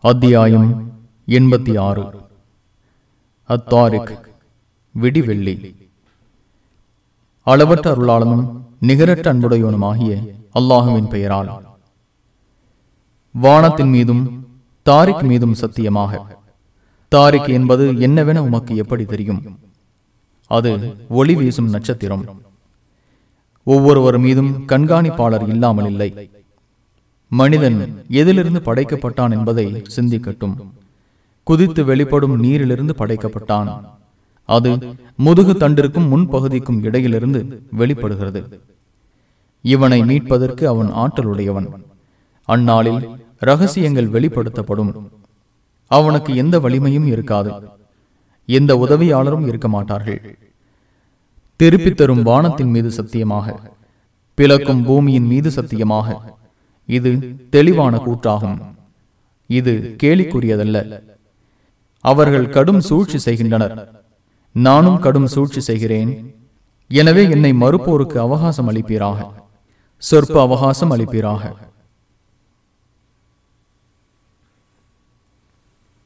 அத்தியாயம் எண்பத்தி ஆறு. அத்தாரிக் விடிவெள்ளி. அளவற்ற அருளாளனும் நிகரற்ற அன்புடையவனுமாகிய அல்லாஹுவின் பெயரால். வானத்தின் மீதும் தாரிக் மீதும் சத்தியமாக. தாரிக் என்பது என்னவென உமக்கு எப்படி தெரியும்? அது ஒளி வீசும் நட்சத்திரம். ஒவ்வொருவர் மீதும் கண்காணிப்பாளர் இல்லாமல் இல்லை மனிதன் எதிலிருந்து படைக்கப்பட்டான் என்பதை சிந்திக்கட்டும். குதித்து வெளிப்படும் நீரிலிருந்து படைக்கப்பட்டான். அது முதுகு தண்டிற்கும் முன்பகுதிக்கும் இடையிலிருந்து வெளிப்படுகிறது. இவனை மீட்பதற்கு அவன் ஆற்றலுடையவன். அந்நாளில் ரகசியங்கள் வெளிப்படுத்தப்படும். அவனுக்கு எந்த வலிமையும் இருக்காது. எந்த உதவியாளரும் இருக்க மாட்டார்கள். திருப்பித் தரும் வானத்தின் மீது சத்தியமாக பிளக்கும் பூமியின் மீது சத்தியமாக இது தெளிவான கூற்றாகும். இது கேலிக்குரியதல்ல. அவர்கள் கடும் சூழ்ச்சி செய்கின்றனர். நானும் கடும் சூழ்ச்சி செய்கிறேன். எனவே என்னை மறுப்போருக்கு அவகாசம் அளிப்பீராக. சொற்ப அவகாசம் அளிப்பீராக.